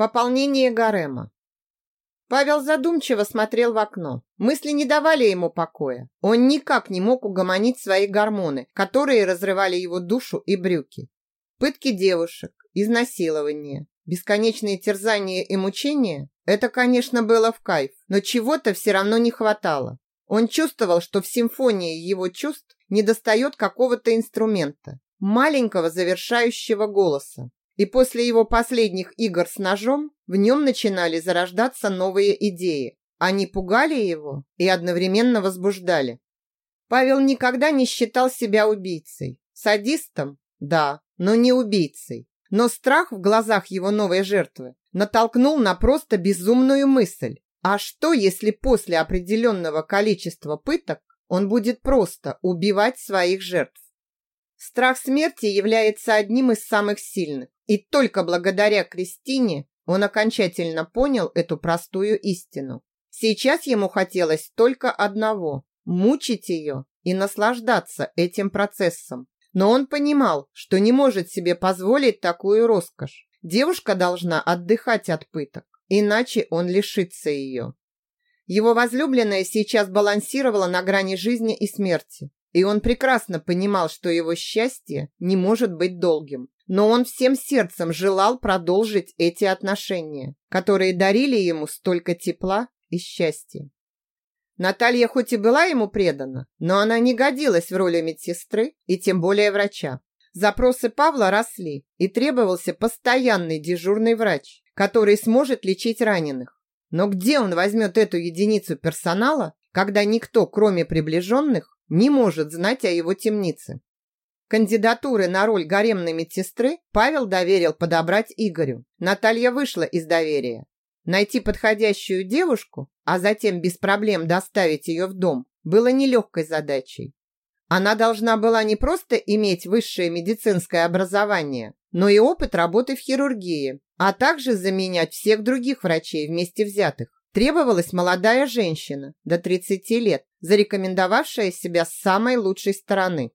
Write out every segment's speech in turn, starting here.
Пополнение гарема. Павел задумчиво смотрел в окно. Мысли не давали ему покоя. Он никак не мог угомонить свои гормоны, которые разрывали его душу и брюки. Пытки девушек, изнасилование, бесконечные терзания и мучения – это, конечно, было в кайф, но чего-то все равно не хватало. Он чувствовал, что в симфонии его чувств недостает какого-то инструмента, маленького завершающего голоса. И после его последних игр с ножом в нем начинали зарождаться новые идеи. Они пугали его и одновременно возбуждали. Павел никогда не считал себя убийцей. Садистом? Да, но не убийцей. Но страх в глазах его новой жертвы натолкнул на просто безумную мысль. А что, если после определенного количества пыток он будет просто убивать своих жертв? Страх смерти является одним из самых сильных. И только благодаря Кристине он окончательно понял эту простую истину. Сейчас ему хотелось только одного – мучить ее и наслаждаться этим процессом. Но он понимал, что не может себе позволить такую роскошь. Девушка должна отдыхать от пыток, иначе он лишится ее. Его возлюбленная сейчас балансировала на грани жизни и смерти, и он прекрасно понимал, что его счастье не может быть долгим но он всем сердцем желал продолжить эти отношения, которые дарили ему столько тепла и счастья. Наталья хоть и была ему предана, но она не годилась в роли медсестры и тем более врача. Запросы Павла росли, и требовался постоянный дежурный врач, который сможет лечить раненых. Но где он возьмет эту единицу персонала, когда никто, кроме приближенных, не может знать о его темнице? Кандидатуры на роль гаремной медсестры Павел доверил подобрать Игорю. Наталья вышла из доверия. Найти подходящую девушку, а затем без проблем доставить ее в дом, было нелегкой задачей. Она должна была не просто иметь высшее медицинское образование, но и опыт работы в хирургии, а также заменять всех других врачей вместе взятых. Требовалась молодая женщина до 30 лет, зарекомендовавшая себя с самой лучшей стороны.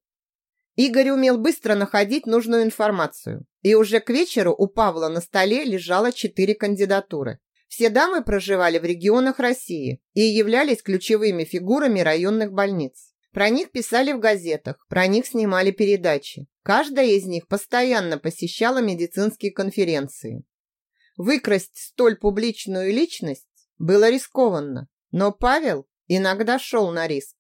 Игорь умел быстро находить нужную информацию. И уже к вечеру у Павла на столе лежало четыре кандидатуры. Все дамы проживали в регионах России и являлись ключевыми фигурами районных больниц. Про них писали в газетах, про них снимали передачи. Каждая из них постоянно посещала медицинские конференции. Выкрасть столь публичную личность было рискованно, но Павел иногда шел на риск.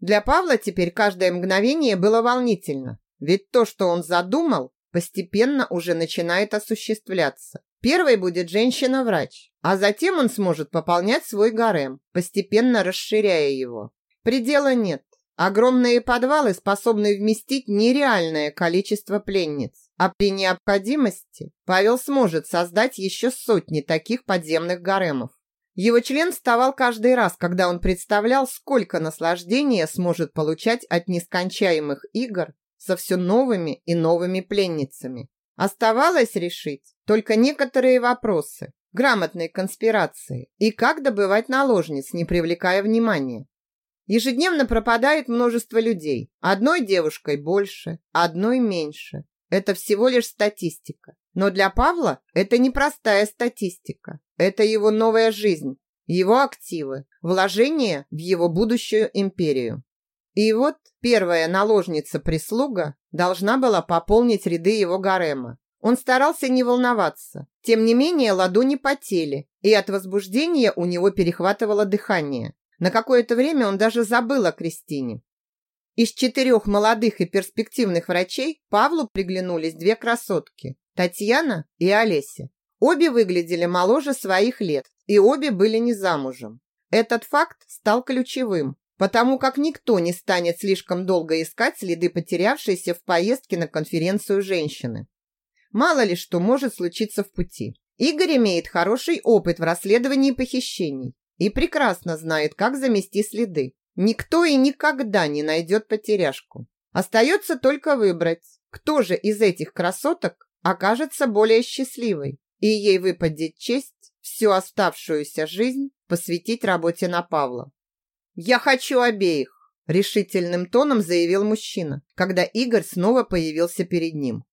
Для Павла теперь каждое мгновение было волнительно, ведь то, что он задумал, постепенно уже начинает осуществляться. Первой будет женщина-врач, а затем он сможет пополнять свой гарем, постепенно расширяя его. Предела нет. Огромные подвалы способны вместить нереальное количество пленниц. А при необходимости Павел сможет создать еще сотни таких подземных гаремов. Его член вставал каждый раз, когда он представлял, сколько наслаждения сможет получать от нескончаемых игр со все новыми и новыми пленницами. Оставалось решить только некоторые вопросы грамотной конспирации и как добывать наложниц, не привлекая внимания. Ежедневно пропадает множество людей. Одной девушкой больше, одной меньше. Это всего лишь статистика. Но для Павла это непростая статистика. Это его новая жизнь, его активы, вложение в его будущую империю. И вот первая наложница-прислуга должна была пополнить ряды его гарема. Он старался не волноваться. Тем не менее, ладони потели, и от возбуждения у него перехватывало дыхание. На какое-то время он даже забыл о Кристине. Из четырех молодых и перспективных врачей Павлу приглянулись две красотки. Татьяна и Олеся. Обе выглядели моложе своих лет, и обе были не замужем. Этот факт стал ключевым, потому как никто не станет слишком долго искать следы потерявшейся в поездке на конференцию женщины. Мало ли что может случиться в пути. Игорь имеет хороший опыт в расследовании похищений и прекрасно знает, как замести следы. Никто и никогда не найдет потеряшку. Остается только выбрать, кто же из этих красоток окажется более счастливой, и ей выпадет честь всю оставшуюся жизнь посвятить работе на Павла. «Я хочу обеих!» – решительным тоном заявил мужчина, когда Игорь снова появился перед ним.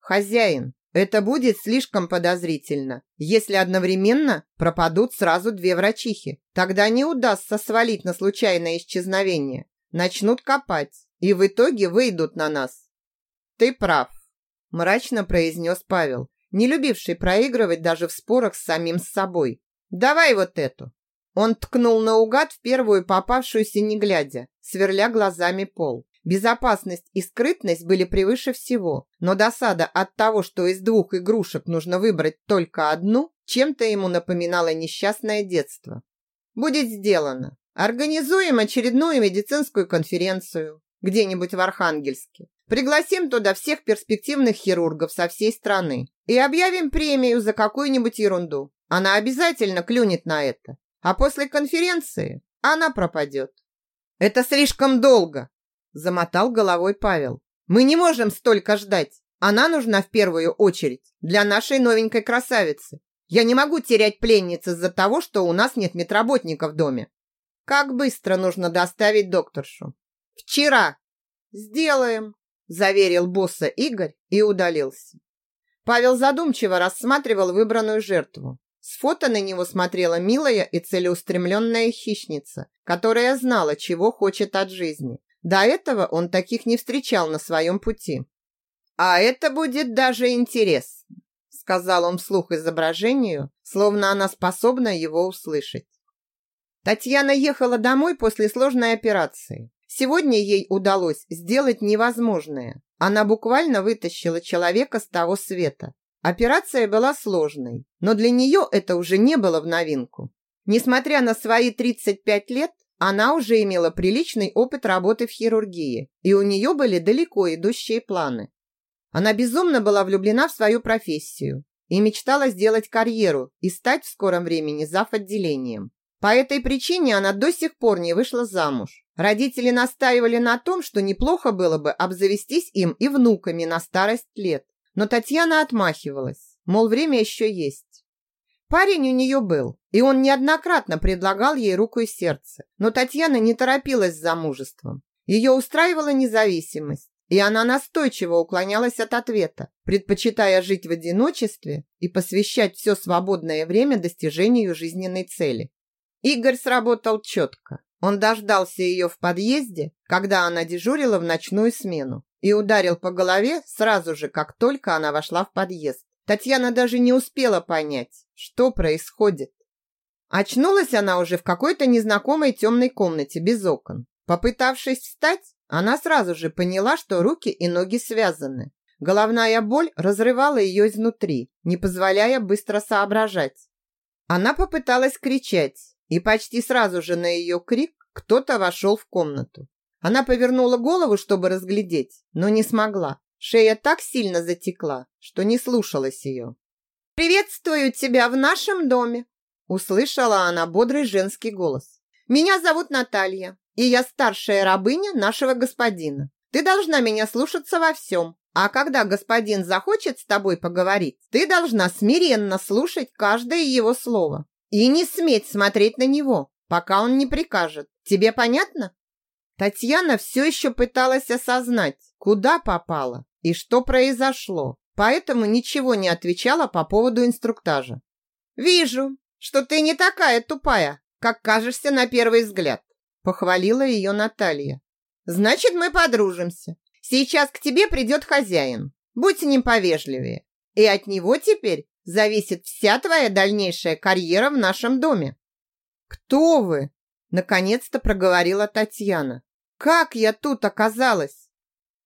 «Хозяин!» Это будет слишком подозрительно, если одновременно пропадут сразу две врачихи. Тогда не удастся свалить на случайное исчезновение. Начнут копать и в итоге выйдут на нас. Ты прав, мрачно произнес Павел, не любивший проигрывать даже в спорах с самим с собой. Давай вот эту. Он ткнул наугад в первую попавшуюся не глядя, сверля глазами пол. Безопасность и скрытность были превыше всего, но досада от того, что из двух игрушек нужно выбрать только одну, чем-то ему напоминало несчастное детство. Будет сделано. Организуем очередную медицинскую конференцию где-нибудь в Архангельске. Пригласим туда всех перспективных хирургов со всей страны и объявим премию за какую-нибудь ерунду. Она обязательно клюнет на это. А после конференции она пропадет. Это слишком долго, Замотал головой Павел. Мы не можем столько ждать. Она нужна в первую очередь для нашей новенькой красавицы. Я не могу терять пленниц из-за того, что у нас нет медработника в доме. Как быстро нужно доставить докторшу? Вчера. Сделаем, заверил босса Игорь и удалился. Павел задумчиво рассматривал выбранную жертву. С фото на него смотрела милая и целеустремленная хищница, которая знала, чего хочет от жизни. До этого он таких не встречал на своем пути. «А это будет даже интересно», — сказал он вслух изображению, словно она способна его услышать. Татьяна ехала домой после сложной операции. Сегодня ей удалось сделать невозможное. Она буквально вытащила человека с того света. Операция была сложной, но для нее это уже не было в новинку. Несмотря на свои 35 лет, она уже имела приличный опыт работы в хирургии, и у нее были далеко идущие планы. Она безумно была влюблена в свою профессию и мечтала сделать карьеру и стать в скором времени зав. отделением. По этой причине она до сих пор не вышла замуж. Родители настаивали на том, что неплохо было бы обзавестись им и внуками на старость лет. Но Татьяна отмахивалась, мол, время еще есть. Парень у нее был, и он неоднократно предлагал ей руку и сердце. Но Татьяна не торопилась с замужеством. Ее устраивала независимость, и она настойчиво уклонялась от ответа, предпочитая жить в одиночестве и посвящать все свободное время достижению жизненной цели. Игорь сработал четко. Он дождался ее в подъезде, когда она дежурила в ночную смену, и ударил по голове сразу же, как только она вошла в подъезд. Татьяна даже не успела понять, что происходит. Очнулась она уже в какой-то незнакомой темной комнате без окон. Попытавшись встать, она сразу же поняла, что руки и ноги связаны. Головная боль разрывала ее изнутри, не позволяя быстро соображать. Она попыталась кричать, и почти сразу же на ее крик кто-то вошел в комнату. Она повернула голову, чтобы разглядеть, но не смогла. Шея так сильно затекла, что не слушалась ее. «Приветствую тебя в нашем доме!» Услышала она бодрый женский голос. «Меня зовут Наталья, и я старшая рабыня нашего господина. Ты должна меня слушаться во всем, а когда господин захочет с тобой поговорить, ты должна смиренно слушать каждое его слово и не сметь смотреть на него, пока он не прикажет. Тебе понятно?» Татьяна все еще пыталась осознать, куда попала и что произошло, поэтому ничего не отвечала по поводу инструктажа. «Вижу, что ты не такая тупая, как кажешься на первый взгляд», похвалила ее Наталья. «Значит, мы подружимся. Сейчас к тебе придет хозяин. Будь с ним повежливее. И от него теперь зависит вся твоя дальнейшая карьера в нашем доме». «Кто вы?» Наконец-то проговорила Татьяна. «Как я тут оказалась?»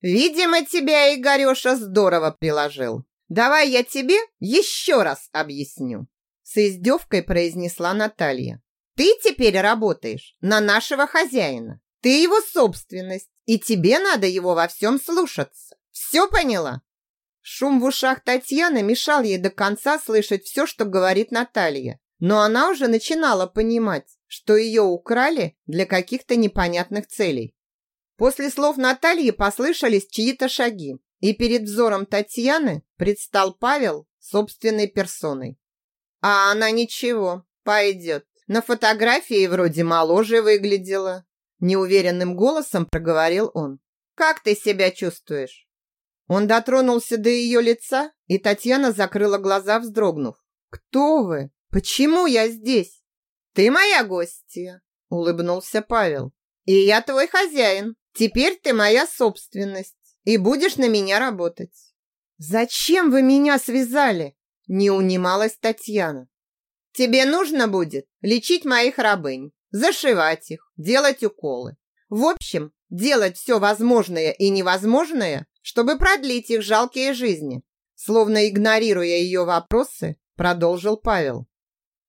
Видимо, тебя Игореша здорово приложил. Давай я тебе еще раз объясню. С издевкой произнесла Наталья. Ты теперь работаешь на нашего хозяина. Ты его собственность, и тебе надо его во всем слушаться. Все поняла? Шум в ушах Татьяны мешал ей до конца слышать все, что говорит Наталья. Но она уже начинала понимать, что ее украли для каких-то непонятных целей. После слов Натальи послышались чьи-то шаги, и перед взором Татьяны предстал Павел собственной персоной. А она ничего, пойдет. На фотографии вроде моложе выглядела. Неуверенным голосом проговорил он. Как ты себя чувствуешь? Он дотронулся до ее лица, и Татьяна закрыла глаза, вздрогнув. «Кто вы? Почему я здесь?» «Ты моя гостья», — улыбнулся Павел. «И я твой хозяин. Теперь ты моя собственность, и будешь на меня работать». «Зачем вы меня связали?» — не унималась Татьяна. «Тебе нужно будет лечить моих рабынь, зашивать их, делать уколы. В общем, делать все возможное и невозможное, чтобы продлить их жалкие жизни. Словно игнорируя ее вопросы, продолжил Павел.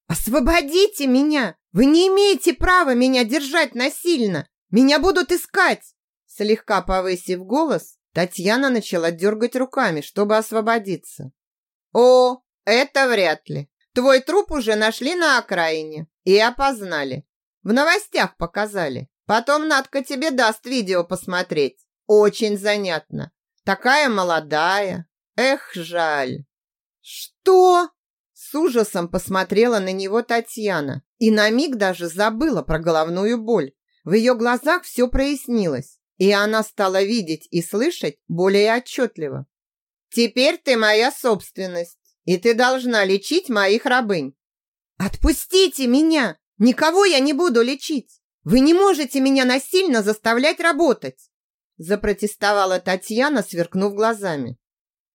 «Освободите меня! Вы не имеете права меня держать насильно! Меня будут искать!» Слегка повысив голос, Татьяна начала дергать руками, чтобы освободиться. «О, это вряд ли. Твой труп уже нашли на окраине и опознали. В новостях показали. Потом Надка тебе даст видео посмотреть. Очень занятно. Такая молодая. Эх, жаль. Что? С ужасом посмотрела на него Татьяна и на миг даже забыла про головную боль. В ее глазах все прояснилось, и она стала видеть и слышать более отчетливо. «Теперь ты моя собственность, и ты должна лечить моих рабынь». «Отпустите меня! Никого я не буду лечить!» Вы не можете меня насильно заставлять работать!» Запротестовала Татьяна, сверкнув глазами.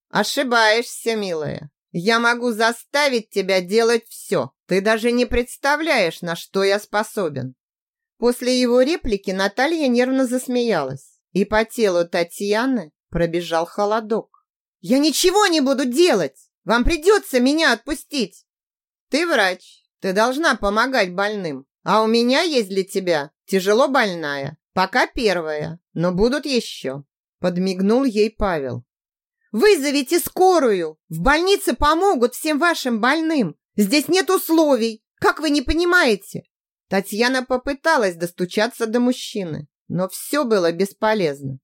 «Ошибаешься, милая. Я могу заставить тебя делать все. Ты даже не представляешь, на что я способен». После его реплики Наталья нервно засмеялась, и по телу Татьяны пробежал холодок. «Я ничего не буду делать! Вам придется меня отпустить!» «Ты врач, ты должна помогать больным. А у меня есть для тебя тяжело больная. Пока первая, но будут еще. Подмигнул ей Павел. Вызовите скорую. В больнице помогут всем вашим больным. Здесь нет условий. Как вы не понимаете? Татьяна попыталась достучаться до мужчины, но все было бесполезно.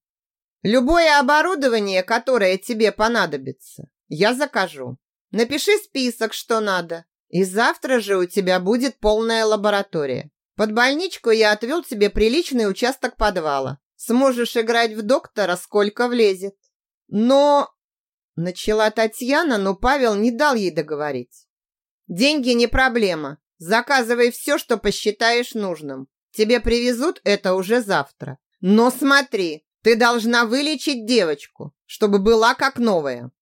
Любое оборудование, которое тебе понадобится, я закажу. Напиши список, что надо, и завтра же у тебя будет полная лаборатория. Под больничку я отвел тебе приличный участок подвала. Сможешь играть в доктора, сколько влезет. Но... Начала Татьяна, но Павел не дал ей договорить. Деньги не проблема. Заказывай все, что посчитаешь нужным. Тебе привезут это уже завтра. Но смотри, ты должна вылечить девочку, чтобы была как новая.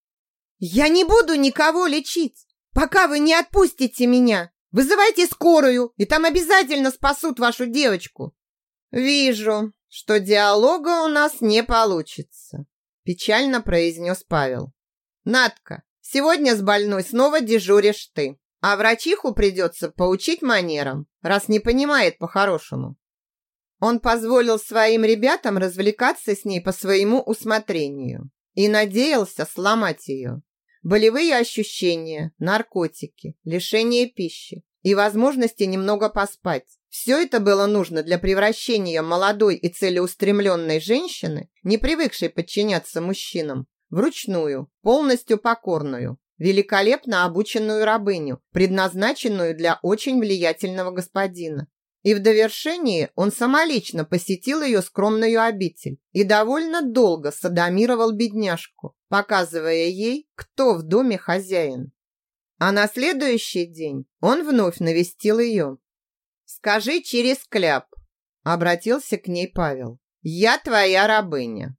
Я не буду никого лечить пока вы не отпустите меня. Вызывайте скорую, и там обязательно спасут вашу девочку. Вижу, что диалога у нас не получится, печально произнес Павел. Надка, сегодня с больной снова дежуришь ты, а врачиху придется поучить манерам, раз не понимает по-хорошему. Он позволил своим ребятам развлекаться с ней по своему усмотрению и надеялся сломать ее. Болевые ощущения, наркотики, лишение пищи и возможности немного поспать. Все это было нужно для превращения молодой и целеустремленной женщины, не привыкшей подчиняться мужчинам, вручную, полностью покорную, великолепно обученную рабыню, предназначенную для очень влиятельного господина. И в довершении он самолично посетил ее скромную обитель и довольно долго садомировал бедняжку, показывая ей, кто в доме хозяин. А на следующий день он вновь навестил ее. «Скажи через кляп», — обратился к ней Павел. «Я твоя рабыня».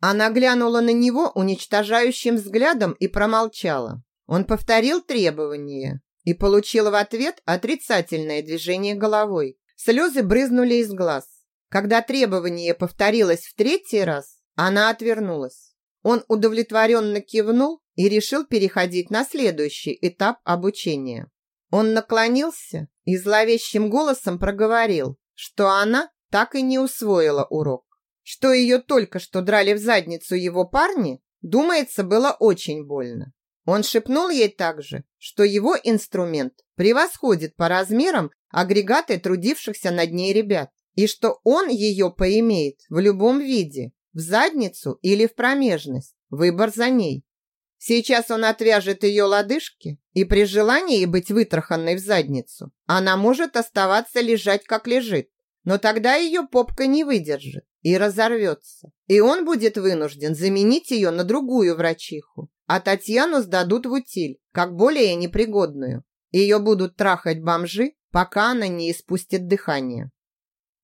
Она глянула на него уничтожающим взглядом и промолчала. Он повторил требование и получил в ответ отрицательное движение головой. Слезы брызнули из глаз. Когда требование повторилось в третий раз, она отвернулась. Он удовлетворенно кивнул и решил переходить на следующий этап обучения. Он наклонился и зловещим голосом проговорил, что она так и не усвоила урок. Что ее только что драли в задницу его парни, думается, было очень больно. Он шепнул ей также, что его инструмент превосходит по размерам агрегаты трудившихся над ней ребят, и что он ее поимеет в любом виде, в задницу или в промежность. Выбор за ней. Сейчас он отвяжет ее лодыжки, и при желании быть вытраханной в задницу, она может оставаться лежать, как лежит. Но тогда ее попка не выдержит, и разорвется. И он будет вынужден заменить ее на другую врачиху. А Татьяну сдадут в утиль, как более непригодную. Ее будут трахать бомжи, пока она не испустит дыхание.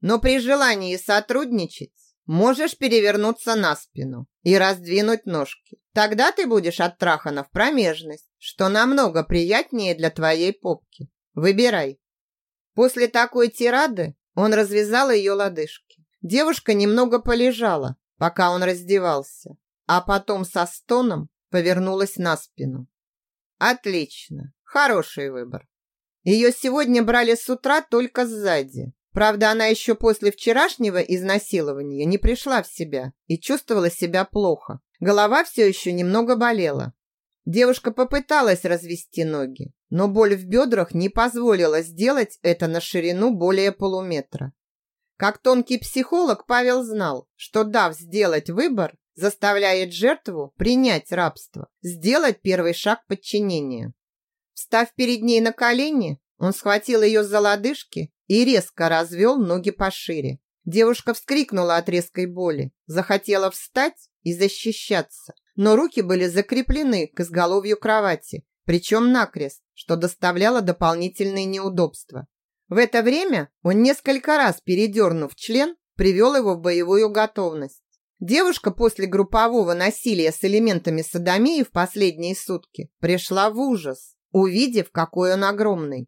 Но при желании сотрудничать можешь перевернуться на спину и раздвинуть ножки. Тогда ты будешь оттрахана в промежность, что намного приятнее для твоей попки. Выбирай. После такой тирады он развязал ее лодыжки. Девушка немного полежала, пока он раздевался, а потом со стоном повернулась на спину. Отлично, хороший выбор. Ее сегодня брали с утра только сзади. Правда, она еще после вчерашнего изнасилования не пришла в себя и чувствовала себя плохо. Голова все еще немного болела. Девушка попыталась развести ноги, но боль в бедрах не позволила сделать это на ширину более полуметра. Как тонкий психолог, Павел знал, что дав сделать выбор, заставляет жертву принять рабство, сделать первый шаг подчинения. Встав перед ней на колени, он схватил ее за лодыжки и резко развел ноги пошире. Девушка вскрикнула от резкой боли, захотела встать и защищаться, но руки были закреплены к изголовью кровати, причем накрест, что доставляло дополнительные неудобства. В это время он несколько раз, передернув член, привел его в боевую готовность. Девушка после группового насилия с элементами садомии в последние сутки пришла в ужас, увидев, какой он огромный.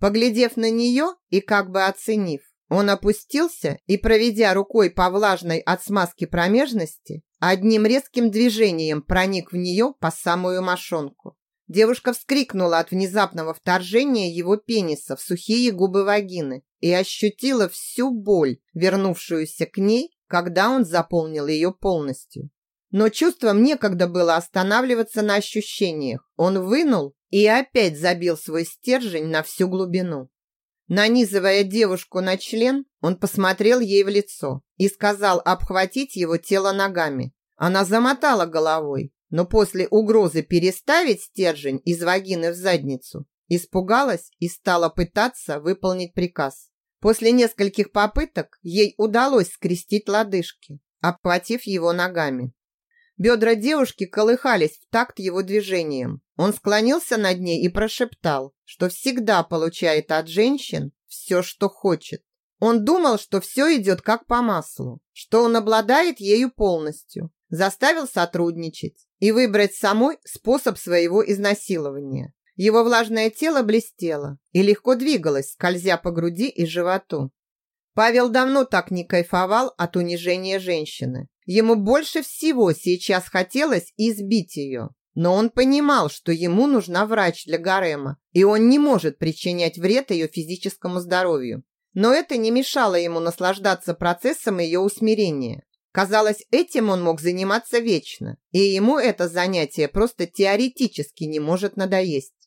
Поглядев на нее и как бы оценив, он опустился и, проведя рукой по влажной от смазки промежности, одним резким движением проник в нее по самую мошонку. Девушка вскрикнула от внезапного вторжения его пениса в сухие губы вагины и ощутила всю боль, вернувшуюся к ней, когда он заполнил ее полностью. Но чувством некогда было останавливаться на ощущениях. Он вынул и опять забил свой стержень на всю глубину. Нанизывая девушку на член, он посмотрел ей в лицо и сказал обхватить его тело ногами. Она замотала головой, но после угрозы переставить стержень из вагины в задницу испугалась и стала пытаться выполнить приказ. После нескольких попыток ей удалось скрестить лодыжки, обхватив его ногами. Бедра девушки колыхались в такт его движением. Он склонился над ней и прошептал, что всегда получает от женщин все, что хочет. Он думал, что все идет как по маслу, что он обладает ею полностью, заставил сотрудничать и выбрать самой способ своего изнасилования. Его влажное тело блестело и легко двигалось, скользя по груди и животу. Павел давно так не кайфовал от унижения женщины. Ему больше всего сейчас хотелось избить ее. Но он понимал, что ему нужна врач для гарема, и он не может причинять вред ее физическому здоровью. Но это не мешало ему наслаждаться процессом ее усмирения. Казалось, этим он мог заниматься вечно, и ему это занятие просто теоретически не может надоесть.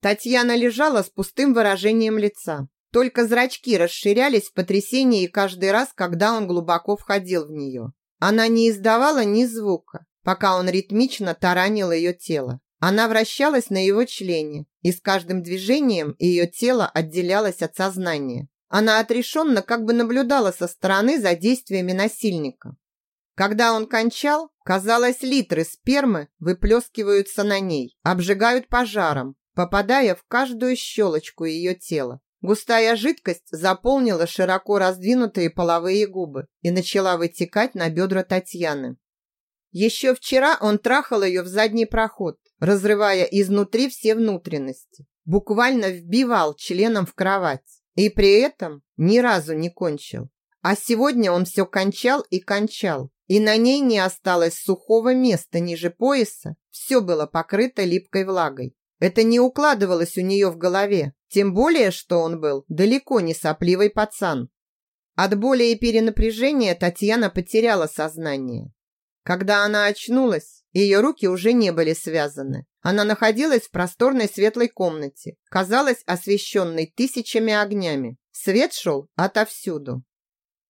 Татьяна лежала с пустым выражением лица. Только зрачки расширялись в потрясении каждый раз, когда он глубоко входил в нее. Она не издавала ни звука, пока он ритмично таранил ее тело. Она вращалась на его члене, и с каждым движением ее тело отделялось от сознания. Она отрешенно как бы наблюдала со стороны за действиями насильника. Когда он кончал, казалось, литры спермы выплескиваются на ней, обжигают пожаром, попадая в каждую щелочку ее тела. Густая жидкость заполнила широко раздвинутые половые губы и начала вытекать на бедра Татьяны. Еще вчера он трахал ее в задний проход, разрывая изнутри все внутренности, буквально вбивал членом в кровать и при этом ни разу не кончил. А сегодня он все кончал и кончал, и на ней не осталось сухого места ниже пояса, все было покрыто липкой влагой. Это не укладывалось у нее в голове, тем более, что он был далеко не сопливый пацан. От боли и перенапряжения Татьяна потеряла сознание. Когда она очнулась, ее руки уже не были связаны. Она находилась в просторной светлой комнате, казалась освещенной тысячами огнями. Свет шел отовсюду.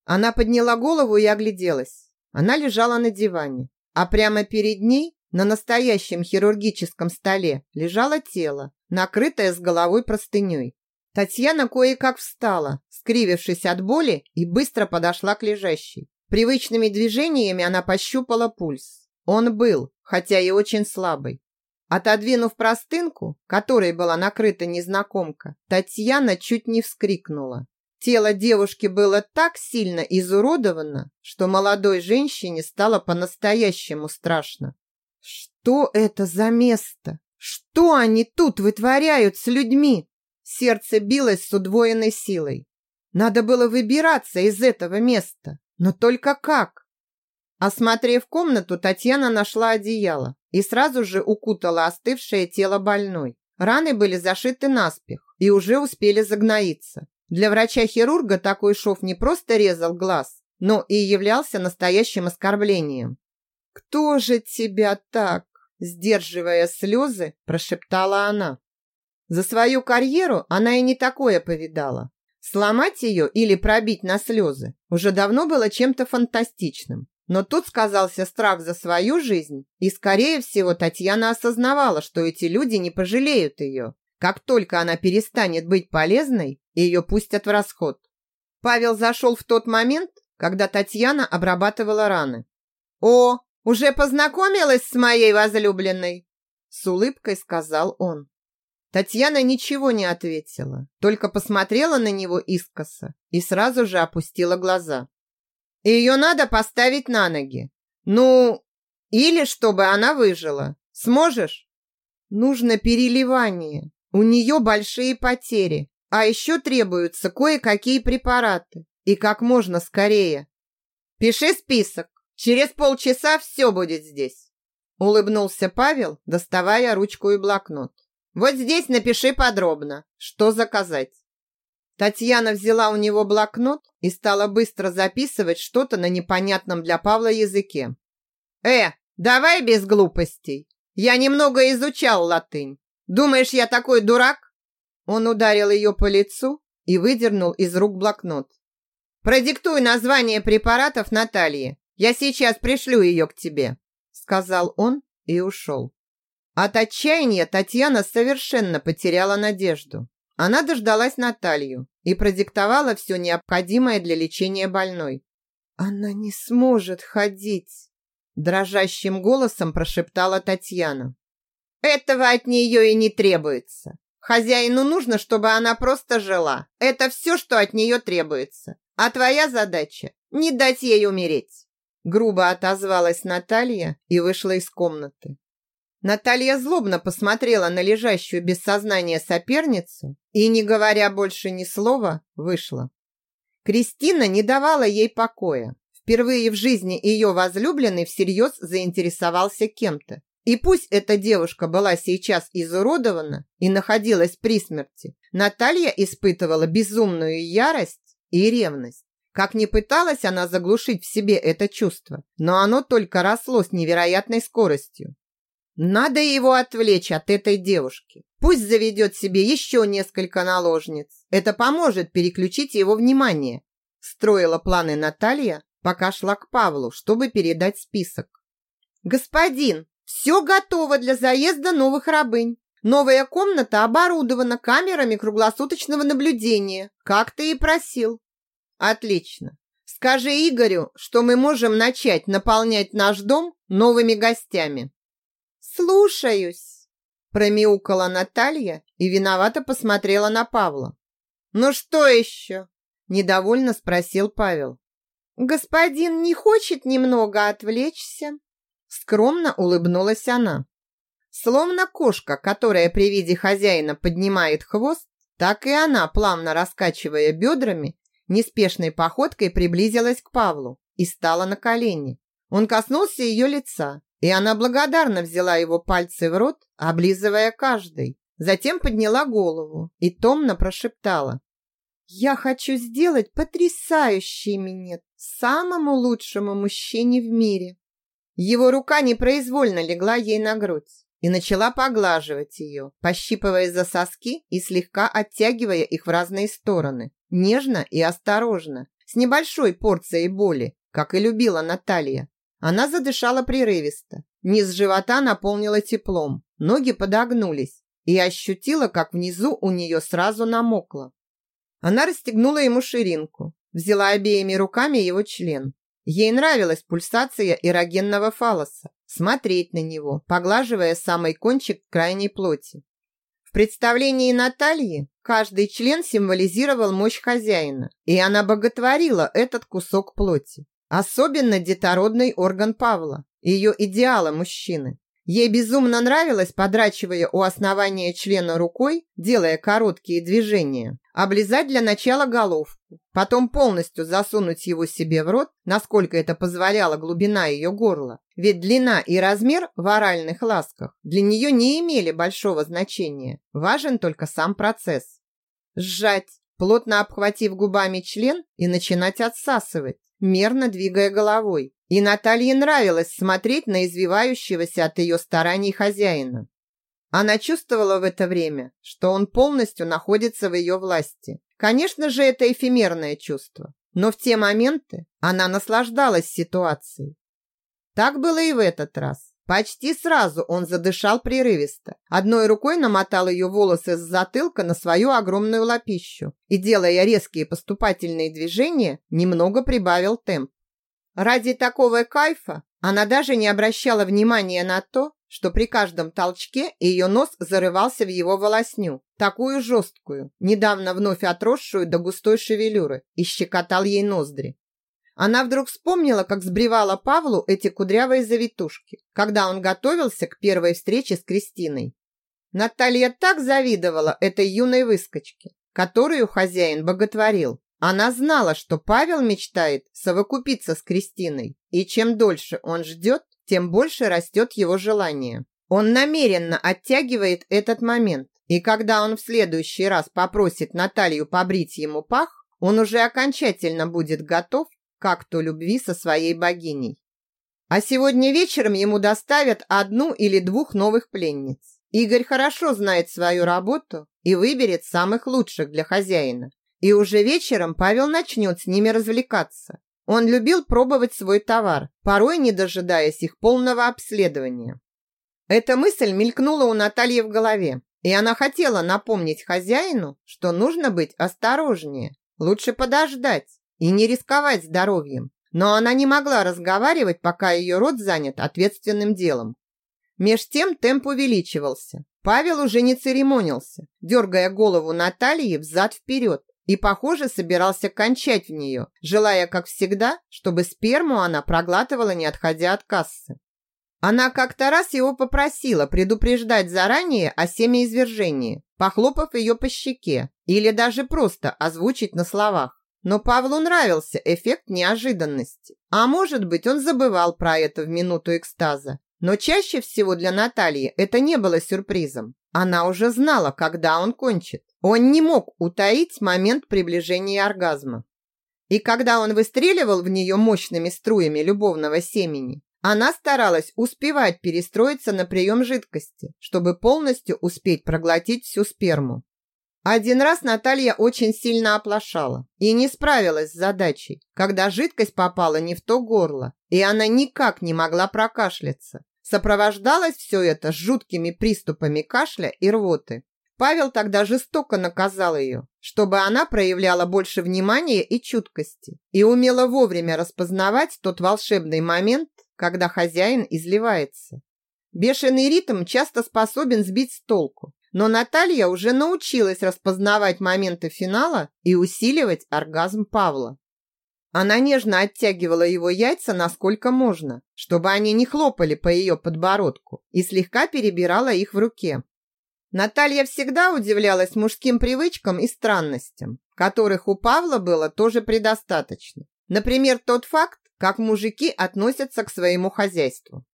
Она подняла голову и огляделась. Она лежала на диване, а прямо перед ней, на настоящем хирургическом столе, лежало тело, накрытое с головой простыней. Татьяна кое-как встала, скривившись от боли, и быстро подошла к лежащей. Привычными движениями она пощупала пульс. Он был, хотя и очень слабый. Отодвинув простынку, которой была накрыта незнакомка, Татьяна чуть не вскрикнула. Тело девушки было так сильно изуродовано, что молодой женщине стало по-настоящему страшно. Что это за место? Что они тут вытворяют с людьми? Сердце билось с удвоенной силой. Надо было выбираться из этого места. Но только как? Осмотрев комнату, Татьяна нашла одеяло и сразу же укутала остывшее тело больной. Раны были зашиты наспех и уже успели загноиться. Для врача-хирурга такой шов не просто резал глаз, но и являлся настоящим оскорблением. «Кто же тебя так?» Сдерживая слезы, прошептала она. За свою карьеру она и не такое повидала. Сломать ее или пробить на слезы уже давно было чем-то фантастичным. Но тут сказался страх за свою жизнь, и, скорее всего, Татьяна осознавала, что эти люди не пожалеют ее. Как только она перестанет быть полезной, ее пустят в расход. Павел зашел в тот момент, когда Татьяна обрабатывала раны. «О, уже познакомилась с моей возлюбленной?» С улыбкой сказал он. Татьяна ничего не ответила, только посмотрела на него искоса и сразу же опустила глаза. Ее надо поставить на ноги. Ну, или чтобы она выжила. Сможешь? Нужно переливание. У нее большие потери, а еще требуются кое-какие препараты. И как можно скорее. Пиши список. Через полчаса все будет здесь. Улыбнулся Павел, доставая ручку и блокнот. Вот здесь напиши подробно, что заказать. Татьяна взяла у него блокнот и стала быстро записывать что-то на непонятном для Павла языке. «Э, давай без глупостей. Я немного изучал латынь. Думаешь, я такой дурак?» Он ударил ее по лицу и выдернул из рук блокнот. «Продиктуй название препаратов Наталье. Я сейчас пришлю ее к тебе», сказал он и ушел. От отчаяния Татьяна совершенно потеряла надежду. Она дождалась Наталью и продиктовала все необходимое для лечения больной. «Она не сможет ходить», – дрожащим голосом прошептала Татьяна. «Этого от нее и не требуется. Хозяину нужно, чтобы она просто жила. Это все, что от нее требуется. А твоя задача – не дать ей умереть. Грубо отозвалась Наталья и вышла из комнаты. Наталья злобно посмотрела на лежащую без сознания соперницу и, не говоря больше ни слова, вышла. Кристина не давала ей покоя. Впервые в жизни ее возлюбленный всерьез заинтересовался кем-то. И пусть эта девушка была сейчас изуродована и находилась при смерти, Наталья испытывала безумную ярость и ревность. Как ни пыталась она заглушить в себе это чувство, но оно только росло с невероятной скоростью. Надо его отвлечь от этой девушки. Пусть заведет себе еще несколько наложниц. Это поможет переключить его внимание. Строила планы Наталья, пока шла к Павлу, чтобы передать список. «Господин, все готово для заезда новых рабынь. Новая комната оборудована камерами круглосуточного наблюдения, как ты и просил». «Отлично. Скажи Игорю, что мы можем начать наполнять наш дом новыми гостями». «Слушаюсь!» Промяукала Наталья и виновато посмотрела на Павла. «Ну что еще?» Недовольно спросил Павел. «Господин не хочет немного отвлечься?» Скромно улыбнулась она. Словно кошка, которая при виде хозяина поднимает хвост, так и она, плавно раскачивая бедрами, неспешной походкой приблизилась к Павлу и стала на колени. Он коснулся ее лица, и она благодарно взяла его пальцы в рот, облизывая каждый. Затем подняла голову и томно прошептала. «Я хочу сделать потрясающий минет самому лучшему мужчине в мире». Его рука непроизвольно легла ей на грудь и начала поглаживать ее, пощипывая за соски и слегка оттягивая их в разные стороны, нежно и осторожно, с небольшой порцией боли, как и любила Наталья. Она задышала прерывисто. Низ живота наполнила теплом. Ноги подогнулись. И ощутила, как внизу у нее сразу намокло. Она расстегнула ему ширинку. Взяла обеими руками его член. Ей нравилась пульсация эрогенного фалоса, смотреть на него, поглаживая самый кончик крайней плоти. В представлении Натальи каждый член символизировал мощь хозяина, и она боготворила этот кусок плоти. Особенно детородный орган Павла, ее идеала мужчины. Ей безумно нравилось, подрачивая у основания члена рукой, делая короткие движения, облизать для начала головку, потом полностью засунуть его себе в рот, насколько это позволяла глубина ее горла. Ведь длина и размер в оральных ласках для нее не имели большого значения. Важен только сам процесс. Сжать, плотно обхватив губами член и начинать отсасывать мерно двигая головой. И Наталье нравилось смотреть на извивающегося от ее стараний хозяина. Она чувствовала в это время, что он полностью находится в ее власти. Конечно же, это эфемерное чувство, но в те моменты она наслаждалась ситуацией. Так было и в этот раз. Почти сразу он задышал прерывисто. Одной рукой намотал ее волосы с затылка на свою огромную лапищу и, делая резкие поступательные движения, немного прибавил темп. Ради такого кайфа она даже не обращала внимания на то, что при каждом толчке ее нос зарывался в его волосню, такую жесткую, недавно вновь отросшую до густой шевелюры, и щекотал ей ноздри. Она вдруг вспомнила, как сбривала Павлу эти кудрявые завитушки, когда он готовился к первой встрече с Кристиной. Наталья так завидовала этой юной выскочке, которую хозяин боготворил. Она знала, что Павел мечтает совокупиться с Кристиной, и чем дольше он ждет, тем больше растет его желание. Он намеренно оттягивает этот момент, и когда он в следующий раз попросит Наталью побрить ему пах, он уже окончательно будет готов к акту любви со своей богиней. А сегодня вечером ему доставят одну или двух новых пленниц. Игорь хорошо знает свою работу и выберет самых лучших для хозяина. И уже вечером Павел начнет с ними развлекаться. Он любил пробовать свой товар, порой не дожидаясь их полного обследования. Эта мысль мелькнула у Натальи в голове, и она хотела напомнить хозяину, что нужно быть осторожнее, лучше подождать, и не рисковать здоровьем. Но она не могла разговаривать, пока ее рот занят ответственным делом. Меж тем темп увеличивался. Павел уже не церемонился, дергая голову Натальи взад-вперед и, похоже, собирался кончать в нее, желая, как всегда, чтобы сперму она проглатывала, не отходя от кассы. Она как-то раз его попросила предупреждать заранее о семяизвержении, похлопав ее по щеке или даже просто озвучить на словах. Но Павлу нравился эффект неожиданности. А может быть, он забывал про это в минуту экстаза. Но чаще всего для Натальи это не было сюрпризом. Она уже знала, когда он кончит. Он не мог утаить момент приближения оргазма. И когда он выстреливал в нее мощными струями любовного семени, она старалась успевать перестроиться на прием жидкости, чтобы полностью успеть проглотить всю сперму. Один раз Наталья очень сильно оплошала и не справилась с задачей, когда жидкость попала не в то горло, и она никак не могла прокашляться. Сопровождалось все это жуткими приступами кашля и рвоты. Павел тогда жестоко наказал ее, чтобы она проявляла больше внимания и чуткости и умела вовремя распознавать тот волшебный момент, когда хозяин изливается. Бешеный ритм часто способен сбить с толку, но Наталья уже научилась распознавать моменты финала и усиливать оргазм Павла. Она нежно оттягивала его яйца насколько можно, чтобы они не хлопали по ее подбородку, и слегка перебирала их в руке. Наталья всегда удивлялась мужским привычкам и странностям, которых у Павла было тоже предостаточно. Например, тот факт, как мужики относятся к своему хозяйству.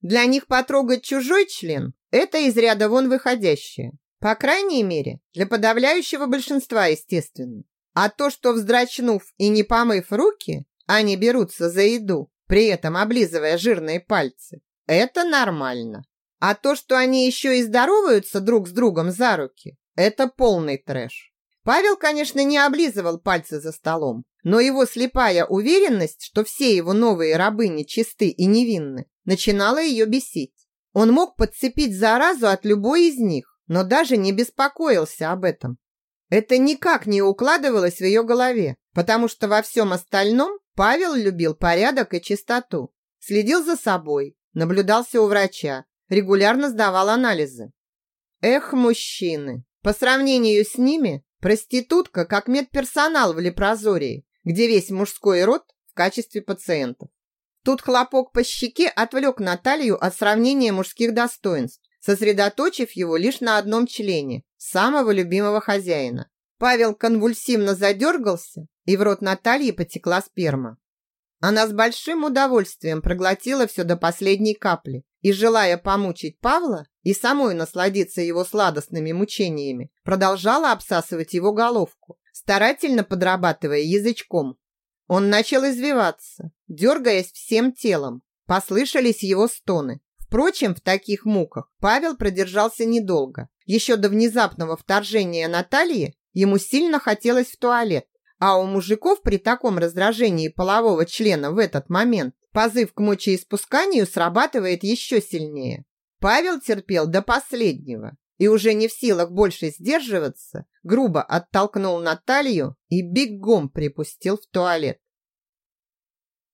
Для них потрогать чужой член – это из ряда вон выходящее. По крайней мере, для подавляющего большинства, естественно. А то, что вздрачнув и не помыв руки, они берутся за еду, при этом облизывая жирные пальцы, это нормально. А то, что они еще и здороваются друг с другом за руки, это полный трэш. Павел, конечно, не облизывал пальцы за столом, но его слепая уверенность, что все его новые рабыни чисты и невинны, начинала ее бесить. Он мог подцепить заразу от любой из них, но даже не беспокоился об этом. Это никак не укладывалось в ее голове, потому что во всем остальном Павел любил порядок и чистоту, следил за собой, наблюдался у врача, регулярно сдавал анализы. Эх, мужчины! По сравнению с ними, проститутка как медперсонал в лепрозории, где весь мужской род в качестве пациентов. Тут хлопок по щеке отвлек Наталью от сравнения мужских достоинств, сосредоточив его лишь на одном члене, самого любимого хозяина. Павел конвульсивно задергался, и в рот Натальи потекла сперма. Она с большим удовольствием проглотила все до последней капли и, желая помучить Павла и самой насладиться его сладостными мучениями, продолжала обсасывать его головку, старательно подрабатывая язычком. Он начал извиваться, дергаясь всем телом. Послышались его стоны. Впрочем, в таких муках Павел продержался недолго. Еще до внезапного вторжения Натальи ему сильно хотелось в туалет. А у мужиков при таком раздражении полового члена в этот момент позыв к мочеиспусканию срабатывает еще сильнее. Павел терпел до последнего и уже не в силах больше сдерживаться, грубо оттолкнул Наталью и бегом припустил в туалет.